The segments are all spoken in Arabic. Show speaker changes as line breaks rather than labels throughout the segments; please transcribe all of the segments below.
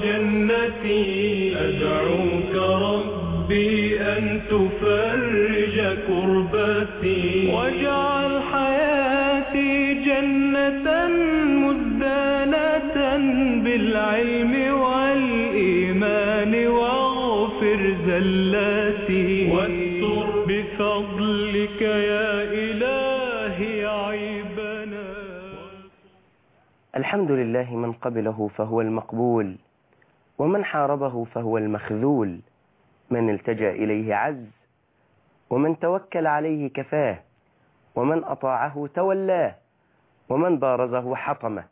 جنتي. أدعوك ربي أن تفرج كربتي. واجعل حياتي جنة مزدانة بالعلم والإيمان واغفر زلاتي. واستر بفضلك يا إلهي عيبنا.
الحمد لله من قبله فهو المقبول. ومن حاربه فهو المخذول. من التجأ إليه عز ومن توكل عليه كفاه ومن أطاعه تولاه ومن بارزه حطمه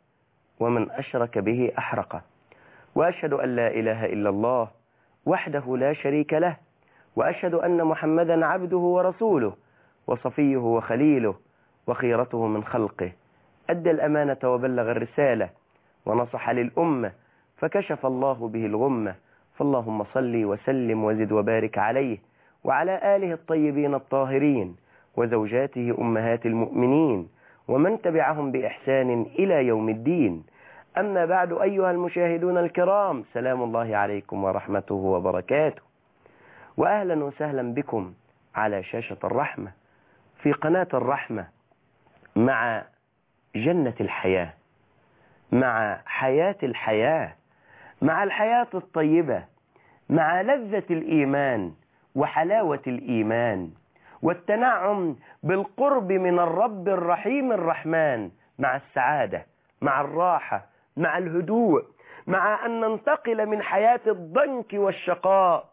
ومن أشرك به أحرقه. وأشهد أن لا إله إلا الله وحده لا شريك له وأشهد أن محمدا عبده ورسوله وصفيه وخليله وخيرته من خلقه. أدى الأمانة وبلغ الرسالة ونصح للأمة فكشف الله به الغمة. فاللهم صل وسلم وزد وبارك عليه وعلى آله الطيبين الطاهرين وزوجاته أمهات المؤمنين ومن تبعهم بإحسان إلى يوم الدين. أما بعد أيها المشاهدون الكرام سلام الله عليكم ورحمته وبركاته. وأهلا وسهلا بكم على شاشة الرحمة. في قناة الرحمة مع جنة الحياة مع حياة الحياة مع الحياة الطيبة مع لذة الإيمان وحلاوة الإيمان والتنعم بالقرب من الرب الرحيم الرحمن مع السعادة مع الراحة مع الهدوء مع أن ننتقل من حياة الضنك والشقاء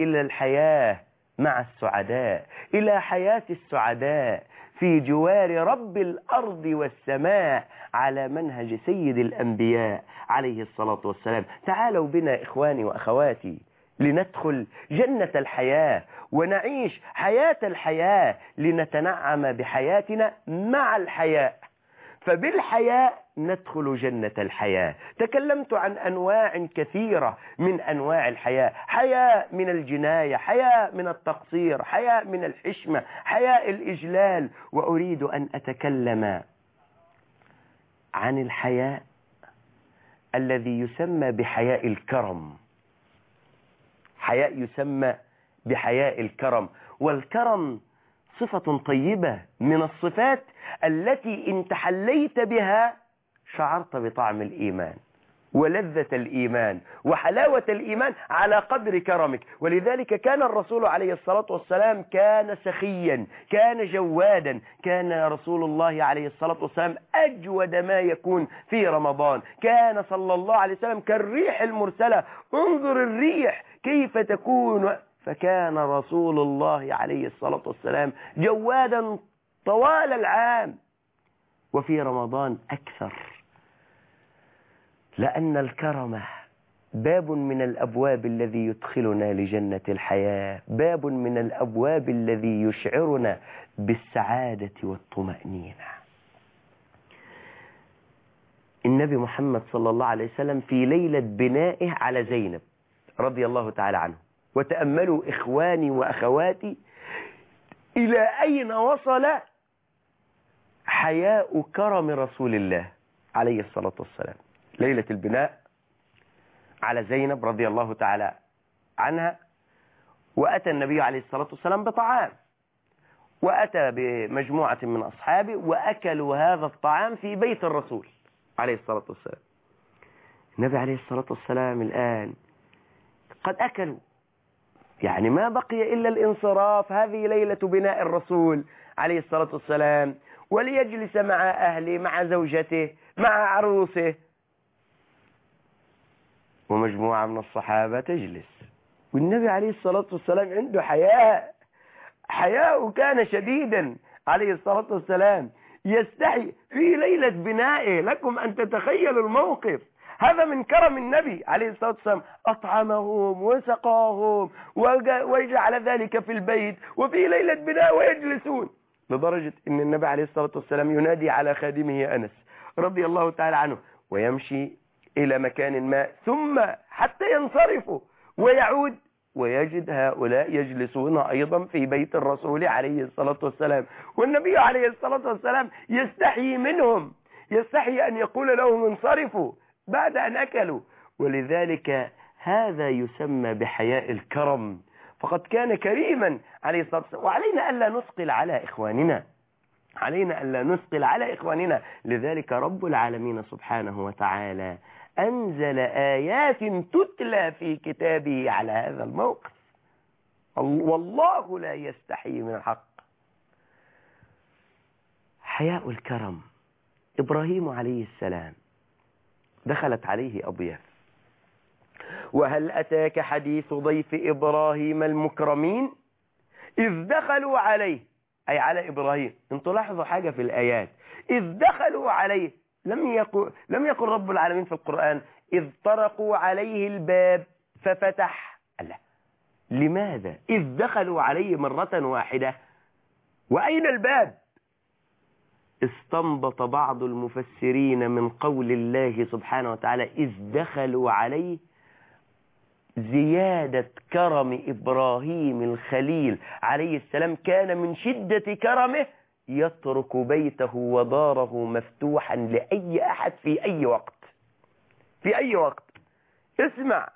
إلى الحياة مع السعداء إلى حياة السعداء. في جوار رب الأرض والسماء على منهج سيد الأنبياء عليه الصلاة والسلام. تعالوا بنا إخواني وأخواتي لندخل جنة الحياة ونعيش حياة الحياة لنتنعم بحياتنا مع الحياة فبالحياة ندخل جنة الحياة. تكلمت عن أنواع كثيرة من أنواع الحياة. حياة من الجناية حياة من التقصير حياة من الحشمة حياة الإجلال. وأريد أن أتكلم عن الحياء الذي يسمى بحياء الكرم. حياء يسمى بحياء الكرم. والكرم صفة طيبة من الصفات التي إن تحليت بها شعرت بطعم الإيمان ولذة الإيمان وحلاوة الإيمان على قدر كرمك. ولذلك كان الرسول عليه الصلاة والسلام كان سخيا كان جوادا. كان رسول الله عليه الصلاة والسلام أجود ما يكون في رمضان. كان صلى الله عليه وسلم كالريح المرسلة. انظر الريح كيف تكون. فكان رسول الله عليه الصلاة والسلام جوادا طوال العام. وفي رمضان أكثر. لأن الكرم باب من الأبواب الذي يدخلنا لجنة الحياة باب من الأبواب الذي يشعرنا بالسعادة والطمأنينة. النبي محمد صلى الله عليه وسلم في ليلة بنائه على زينب رضي الله تعالى عنه. وتأملوا إخواني وأخواتي إلى أين وصل حياء كرم رسول الله عليه الصلاة والسلام؟ ليلة البناء على زينب رضي الله تعالى عنها وأتى النبي عليه الصلاة والسلام بطعام وأتى بمجموعة من أصحابه وأكلوا هذا الطعام في بيت الرسول عليه الصلاة والسلام. النبي عليه الصلاة والسلام الآن قد أكلوا. يعني ما بقي إلا الانصراف هذه ليلة بناء الرسول عليه الصلاة والسلام وليجلس مع أهله مع زوجته مع عروسه ومجموعة من الصحابة تجلس. والنبي عليه الصلاة والسلام عنده حياء حياء كان شديدا عليه الصلاة والسلام. يستحي في ليلة بنائه لكم أن تتخيلوا الموقف. هذا من كرم النبي عليه الصلاة والسلام. أطعمهم وسقاهم وجعل ذلك في البيت وفي ليلة بناء ويجلسون. لدرجة أن النبي عليه الصلاة والسلام ينادي على خادمه أنس رضي الله تعالى عنه ويمشي إلى مكان ما ثم حتى ينصرفوا ويعود. ويجد هؤلاء يجلسون أيضا في بيت الرسول عليه الصلاة والسلام. والنبي عليه الصلاة والسلام يستحي منهم يستحي أن يقول لهم انصرفوا بعد أن أكلوا. ولذلك هذا يسمى بحياء الكرم. فقد كان كريما عليه الصلاة والسلام. وعلينا ألا نثقل على إخواننا. علينا ألا نثقل على إخواننا. لذلك رب العالمين سبحانه وتعالى أنزل آيات تتلى في كتابه على هذا الموقف. والله لا يستحي من الحق. حياء الكرم. إبراهيم عليه السلام دخلت عليه أضياف وهل أتاك حديث ضيف إبراهيم المكرمين؟ إذ دخلوا عليه. أي على إبراهيم. أنتوا لاحظوا حاجة في الآيات. إذ دخلوا عليه. لم يقل, لم يقل رب العالمين في القرآن إذ طرقوا عليه الباب ففتح. الله لماذا؟ إذ دخلوا عليه مرة واحدة. وأين الباب؟ استنبط بعض المفسرين من قول الله سبحانه وتعالى إذ دخلوا عليه زيادة كرم إبراهيم الخليل عليه السلام كان من شدة كرمه يترك بيته وداره مفتوحا لأي أحد في أي وقت. في أي وقت. اسمع.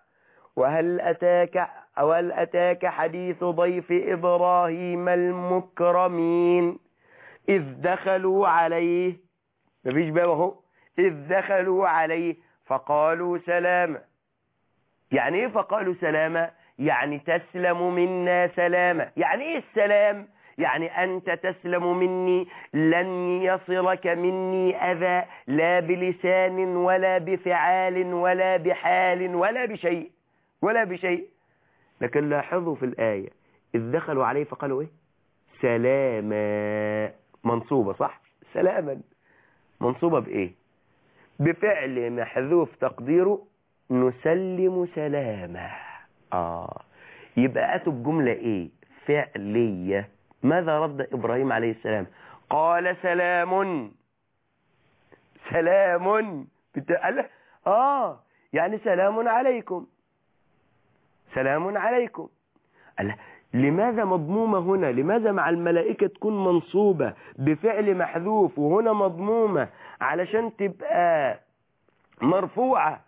وهل أتاك أو هل أتاك حديث ضيف إبراهيم المكرمين؟ إذ دخلوا عليه. مفيش باب أهو. إذ دخلوا عليه فقالوا سلاما يعني إيه فقالوا سلاما يعني تسلم منا سلاما يعني إيه السلام؟ يعني أنت تسلم مني لن يصلك مني أذى لا بلسان ولا بفعال ولا بحال ولا بشيء ولا بشيء. لكن لاحظوا في الآية إذ دخلوا عليه فقالوا إيه؟ سلاما. منصوبة صح؟ سلاما. منصوبة بإيه؟ بفعل محذوف تقديره نسلم سلاما. آه. يبقى أتوا بجملة إيه؟ فعلية. ماذا رد إبراهيم عليه السلام؟ قال سلام. سلام. قال آه يعني سلام عليكم. سلام عليكم. قال لماذا مضمومة هنا؟ لماذا مع الملائكة تكون منصوبة بفعل محذوف وهنا مضمومة علشان تبقى مرفوعة؟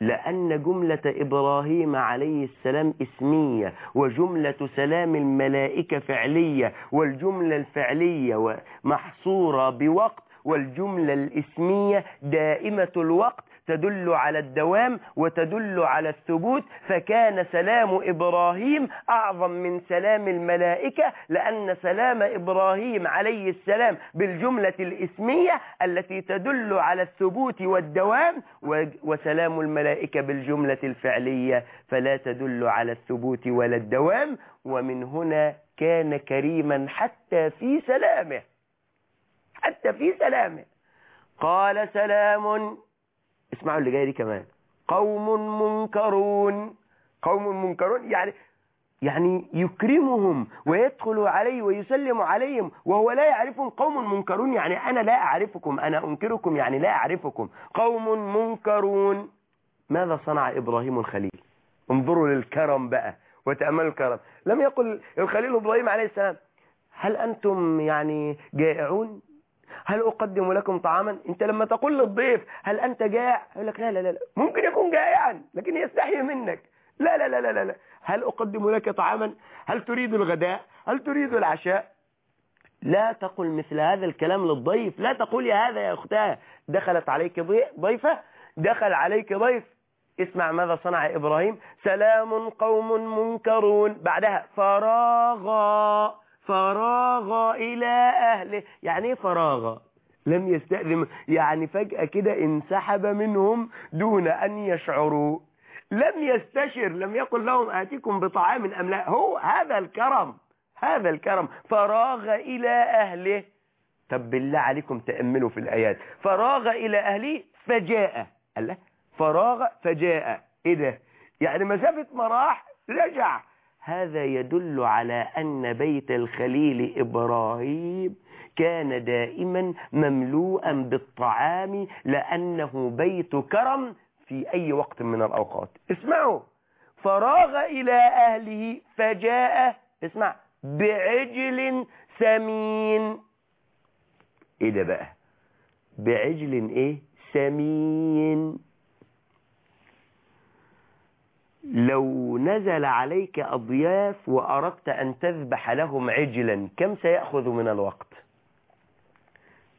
لأن جملة إبراهيم عليه السلام اسمية وجملة سلام الملائكة فعلية والجملة الفعلية محصورة بوقت والجملة الاسمية دائمة الوقت. تدل على الدوام وتدل على الثبوت فكان سلام إبراهيم أعظم من سلام الملائكة لأن سلام إبراهيم عليه السلام بالجملة الإسمية التي تدل على الثبوت والدوام وسلام الملائكة بالجملة الفعلية فلا تدل على الثبوت ولا الدوام ومن هنا كان كريما حتى في سلامه حتى في سلامه. قال سلام اسمعوا اللي جاي دي كمان. قوم منكرون. قوم منكرون يعني يعني يكرمهم ويدخل عليه ويسلم عليهم وهو لا يعرفهم. قوم منكرون يعني أنا لا أعرفكم أنا أنكركم يعني لا أعرفكم. قوم منكرون. ماذا صنع إبراهيم الخليل؟ انظروا للكرم بقى وتأملوا الكرم. لم يقل الخليل إبراهيم عليه السلام هل أنتم يعني جائعون؟ هل أقدم لكم طعاما؟ أنت لما تقول للضيف هل أنت جائع؟ يقول لك لا لا لا ممكن يكون جائعا لكن يستحي منك. لا لا لا لا لا هل أقدم لك طعاما؟ هل تريد الغداء؟ هل تريد العشاء؟ لا تقل مثل هذا الكلام للضيف. لا تقول يا هذا يا أختاه. دخلت عليك ضيفة؟ دخل عليك ضيف. اسمع ماذا صنع إبراهيم. سلام قوم منكرون. بعدها فراغا. فراغ إلى أهله. يعني إيه فراغ؟ لم يستأذن. يعني فجأة كده انسحب منهم دون أن يشعروا. لم يستشر لم يقل لهم آتيكم بطعام أم لا. هو هذا الكرم هذا الكرم. فراغ إلى أهله. طب بالله عليكم تأملوا في الآيات. فراغ إلى أهله فجاء. الله فراغ فجاء. إيه ده؟ يعني مسافة مراح رجع. هذا يدل على أن بيت الخليل إبراهيم كان دائما مملوءا بالطعام لأنه بيت كرم في أي وقت من الأوقات. اسمعوا فراغ إلى أهله فجاء اسمع بعجل سمين. إيه ده بقى؟ بعجل إيه؟ سمين. لو نزل عليك أضياف وأردت أن تذبح لهم عجلا كم سيأخذ من الوقت؟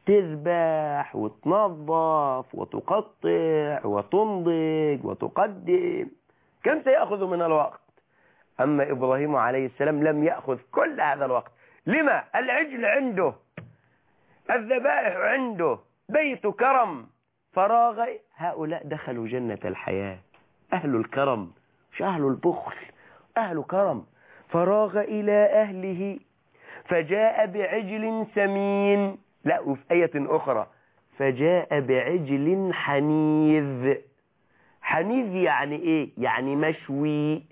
تذبح وتنظف وتقطع وتنضج وتقدم. كم سيأخذ من الوقت؟ أما إبراهيم عليه السلام لم يأخذ كل هذا الوقت. لما؟ العجل عنده. الذبائح عنده. بيت كرم. فراغ هؤلاء دخلوا جنة الحياة. أهل الكرم. مش أهل البخل أهل كرم. فراغ إلى أهله فجاء بعجل سمين. لا وفي آية أخرى فجاء بعجل حنيذ. حنيذ يعني إيه؟ يعني مشوي.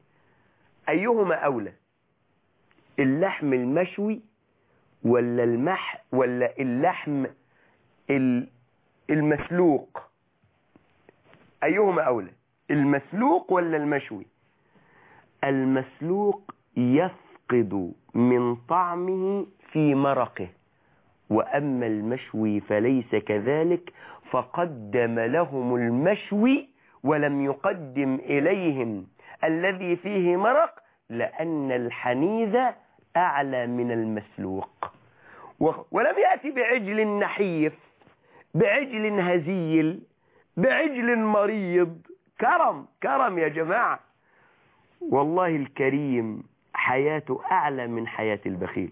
أيهما أولى؟ اللحم المشوي ولا المح ولا اللحم المسلوق؟ أيهما أولى؟ المسلوق ولا المشوي؟ المسلوق يفقد من طعمه في مرقه. وأما المشوي فليس كذلك فقدم لهم المشوي ولم يقدم إليهم. الذي فيه مرق لأن الحنيذ أعلى من المسلوق. ولم يأتي بعجل نحيف بعجل هزيل بعجل مريض. كرم كرم يا جماعة. والله الكريم حياته أعلى من حياة البخيل.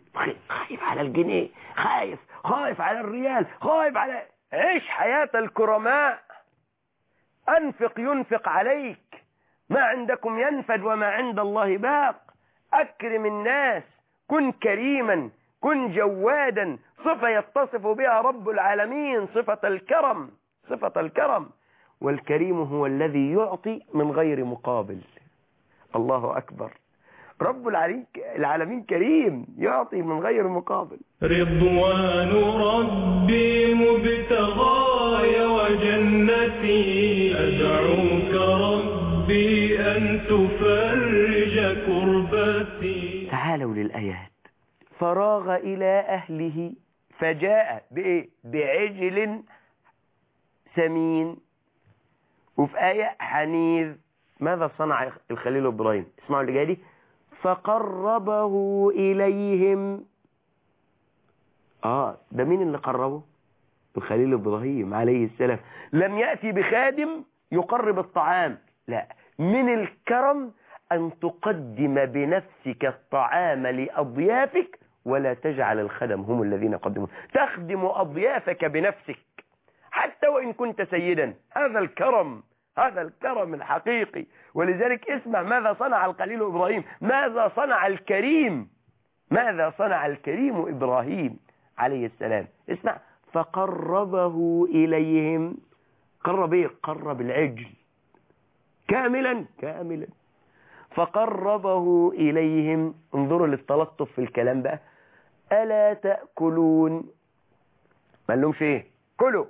خايف على الجنيه خايف خايف على الريال خايف على عيش حياة الكرماء؟ أنفق ينفق عليك ما عندكم ينفد وما عند الله باق. أكرم الناس كن كريما كن جوادا صفة يتصف بها رب العالمين صفة الكرم صفة الكرم. والكريم هو الذي يعطي من غير مقابل. الله أكبر. رب العالمين كريم يعطي من غير مقابل.
رضوان ربي مبتغاي وجنتي أدعوك ربي أن تفرج كربتي.
تعالوا للآيات. فراغ إلى أهله فجاء بإيه؟ بعجل سمين. وفي آية حنيذ ماذا صنع الخليل إبراهيم؟ اسمعوا اللي جاي دي. فقربه إليهم. آه ده مين اللي قربه؟ الخليل إبراهيم عليه السلام. لم يأتي بخادم يقرب الطعام. لا من الكرم أن تقدم بنفسك الطعام لأضيافك ولا تجعل الخدم هم الذين قدموا. تخدم أضيافك بنفسك حتى وإن كنت سيدا. هذا الكرم. هذا الكرم الحقيقي. ولذلك اسمع ماذا صنع القليل إبراهيم. ماذا صنع الكريم. ماذا صنع الكريم إبراهيم عليه السلام. اسمع. فقربه إليهم. قرب إيه؟ قرب العجل. كاملا كاملا. فقربه إليهم. انظروا للتلطف في الكلام بقى. ألا تأكلون؟ ما لهمش إيه؟ كلوا.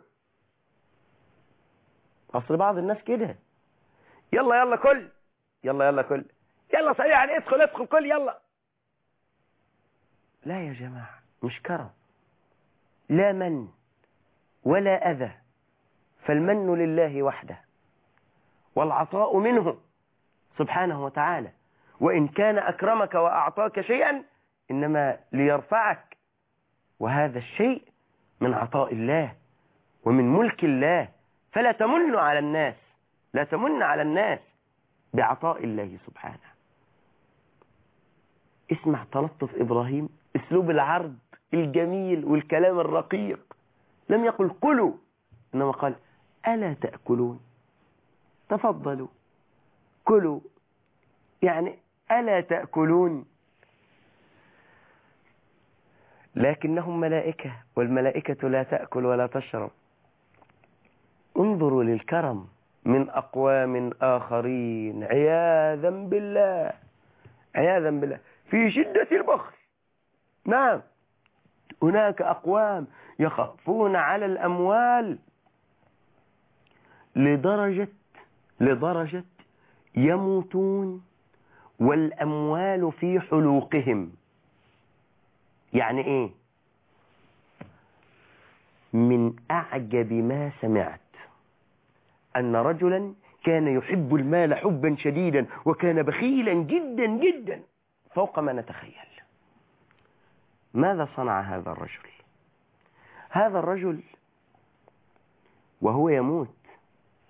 أصل بعض الناس كده. يلا يلا كل. يلا يلا كل. يلا سريعا ادخل ادخل كل يلا. لا يا جماعة مش كرم. لا من ولا أذى فالمن لله وحده. والعطاء منه سبحانه وتعالى. وإن كان أكرمك وأعطاك شيئا إنما ليرفعك. وهذا الشيء من عطاء الله ومن ملك الله. فلا تمن على الناس لا تمن على الناس بعطاء الله سبحانه. اسمع تلطف إبراهيم أسلوب العرض الجميل والكلام الرقيق. لم يقل كلوا إنما قال ألا تأكلون؟ تفضلوا. كلوا يعني ألا تأكلون؟ لكنهم ملائكة والملائكة لا تأكل ولا تشرب. انظروا للكرم من أقوام آخرين عياذا بالله عياذا بالله. في شدة البخل. نعم. هناك أقوام يخافون على الأموال لدرجة لدرجة يموتون والأموال في حلوقهم. يعني إيه؟ من أعجب ما سمعت. أن رجلا كان يحب المال حبا شديدا وكان بخيلا جدا جدا فوق ما نتخيل. ماذا صنع هذا الرجل؟ هذا الرجل وهو يموت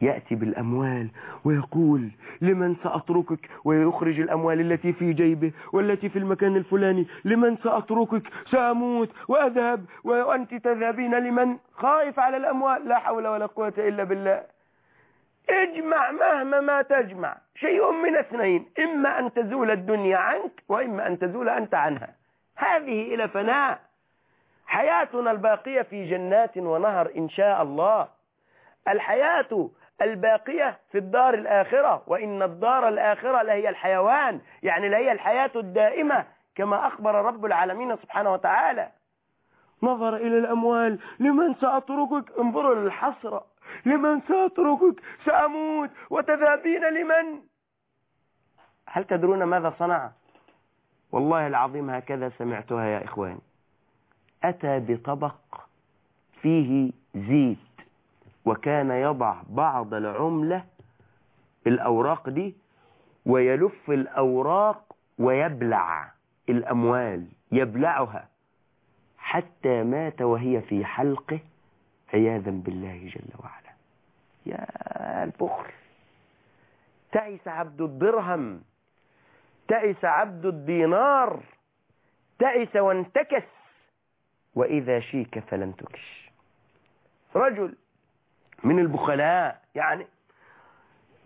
يأتي بالأموال ويقول لمن سأتركك؟ ويخرج الأموال التي في جيبه والتي في المكان الفلاني. لمن سأتركك؟ سأموت وأذهب. وأنت تذهبين لمن؟ خائف على الأموال. لا حول ولا قوة إلا بالله. اجمع مهما ما تجمع. شيء من اثنين إما أن تزول الدنيا عنك وإما أن تزول أنت عنها. هذه إلى فناء. حياتنا الباقية في جنات ونهر إن شاء الله. الحياة الباقية في الدار الآخرة وإن الدار الآخرة لهي الحيوان يعني لهي الحياة الدائمة كما أخبر رب العالمين سبحانه وتعالى. نظر إلى الأموال لمن سأتركك؟ انظروا للحسرة لمن سأتركك؟ سأموت. وتذهبين لمن؟ هل تدرون ماذا صنع؟ والله العظيم هكذا سمعتها يا إخواني أتى بطبق فيه زيت وكان يضع بعض العملة الأوراق دي ويلف الأوراق ويبلع الأموال يبلعها حتى مات وهي في حلقه عياذا بالله جل وعلا. يا البخل. تعس عبد الدرهم. تعس عبد الدينار. تعس وانتكس. وإذا شيك فلم تكش. رجل من البخلاء يعني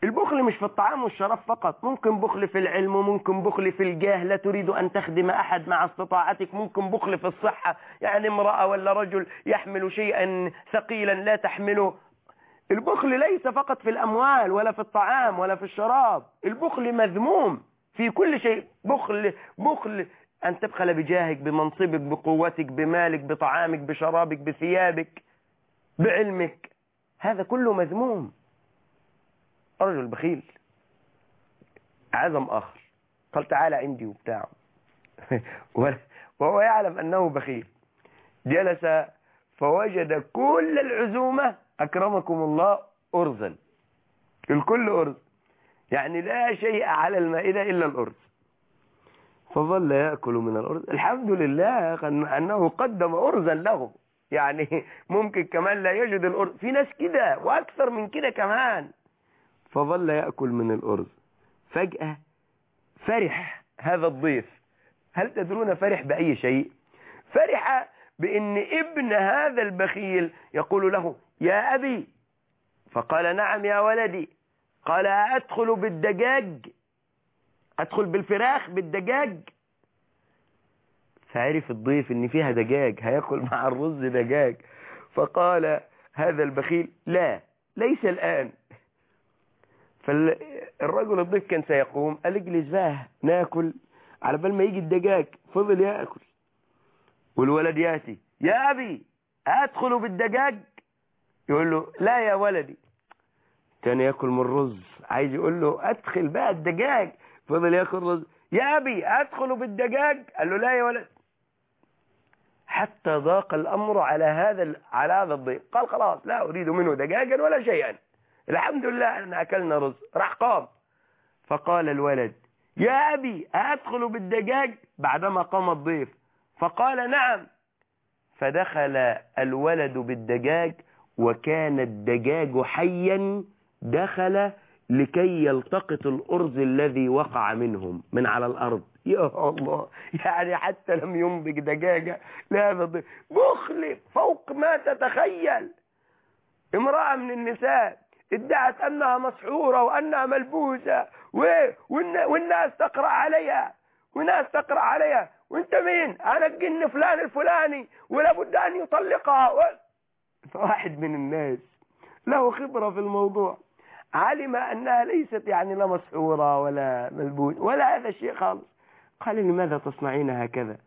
البخل مش في الطعام والشراب فقط. ممكن بخل في العلم وممكن بخل في الجاه. لا تريد أن تخدم أحد مع استطاعتك. ممكن بخل في الصحة. يعني امرأة ولا رجل يحمل شيئا ثقيلا لا تحمله. البخل ليس فقط في الأموال ولا في الطعام ولا في الشراب. البخل مذموم في كل شيء. بخل بخل. أن تبخل بجاهك بمنصبك بقوتك بمالك بطعامك بشرابك بثيابك بعلمك. هذا كله مذموم. رجل بخيل عزم آخر قال تعالى عندي وبتاع. وهو يعلم أنه بخيل. جلس فوجد كل العزومة أكرمكم الله أرزا. الكل أرز. يعني لا شيء على المائدة إلا الأرز. فظل يأكل من الأرز. الحمد لله أنه قدم أرزا له يعني ممكن كمان لا يجد الأرز. في ناس كده وأكثر من كده كمان. فظل يأكل من الأرز. فجأة فرح هذا الضيف. هل تدرون فرح بأي شيء؟ فرح بأن ابن هذا البخيل يقول له يا أبي. فقال نعم يا ولدي. قال أدخل بالدجاج. أدخل بالفراخ بالدجاج. فعرف الضيف إن فيها دجاج هيأكل مع الرز دجاج. فقال هذا البخيل لا ليس الآن. فالرجل الضيف كان سيقوم قال اجلس بقى ناكل على بال ما يجي الدجاج فضل ياكل. والولد يأتي يا أبي أدخل بالدجاج؟ يقول له لا يا ولدي. كان ياكل من الرز عايز يقول له أدخل بقى الدجاج. فضل ياكل رز يا أبي أدخل بالدجاج؟ قال له لا يا ولد. حتى ضاق الأمر على هذا على هذا الضيق قال خلاص لا أريد منه دجاجا ولا شيئا. الحمد لله ان أكلنا رز راح قام. فقال الولد يا أبي أدخل بالدجاج بعدما قام الضيف. فقال نعم. فدخل الولد بالدجاج وكان الدجاج حيا دخل لكي يلتقط الأرز الذي وقع منهم من على الأرض. يا الله يعني حتى لم ينبج دجاجة لهذا بخل فوق ما تتخيل. امرأة من النساء ادعت أنها مسحورة وأنها ملبوسة. والناس تقرأ عليها. والناس تقرأ عليها. وأنت مين؟ أنا الجن فلان الفلاني. ولابد أن يطلقها. فواحد من الناس له خبرة في الموضوع. علم أنها ليست يعني لا مسحورة ولا ملبوس ولا هذا الشيء خالص. قال لماذا تصنعين هكذا؟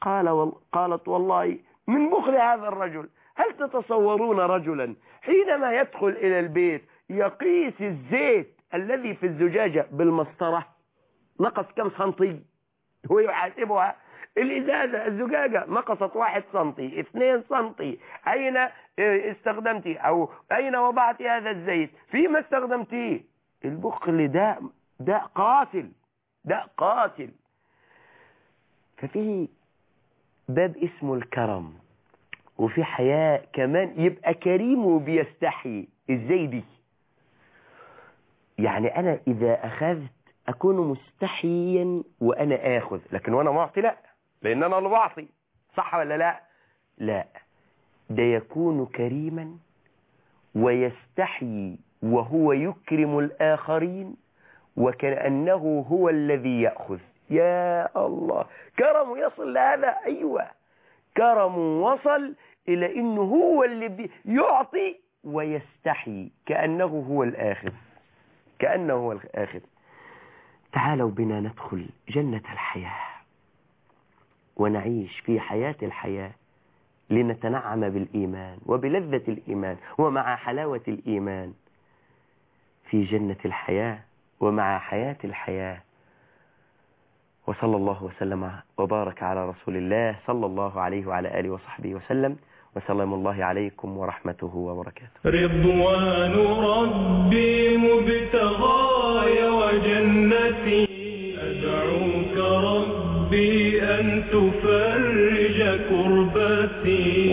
قال. قالت والله من بخل هذا الرجل. هل تتصورون رجلا حينما يدخل إلى البيت يقيس الزيت الذي في الزجاجة بالمسطرة؟ نقص كم سنتي؟ هو يحاسبها. الإزازة الزجاجة نقصت واحد سنتي اثنين سنتي. أين استخدمتي؟ أو أين وضعت هذا الزيت؟ فيما استخدمتيه البخل ده ده قاتل ده قاتل. ففي باب اسمه الكرم. وفي حياء كمان يبقى كريم وبيستحي. إزاي دي؟ يعني أنا إذا أخذت أكون مستحيا وأنا آخذ لكن وأنا معطي لا لأن أنا اللي بعطي. صح ولا لا؟ لا. ده يكون كريما ويستحيي وهو يكرم الآخرين وكأنه هو الذي يأخذ. يا الله. كرم يصل لهذا؟ أيوة. كرم وصل إلى أنه هو اللي يعطي ويستحي كأنه هو الآخذ كأنه هو الآخذ تعالوا بنا ندخل جنة الحياة. ونعيش في حياة الحياة لنتنعم بالإيمان وبلذة الإيمان ومع حلاوة الإيمان في جنة الحياة ومع حياة الحياة. وصلى الله وسلم وبارك على رسول الله صلى الله عليه وعلى آله وصحبه وسلم. وسلام الله عليكم ورحمته وبركاته.
رضوان ربي مبتغاي وجنتي. أدعوك ربي أن تفرج كربتي.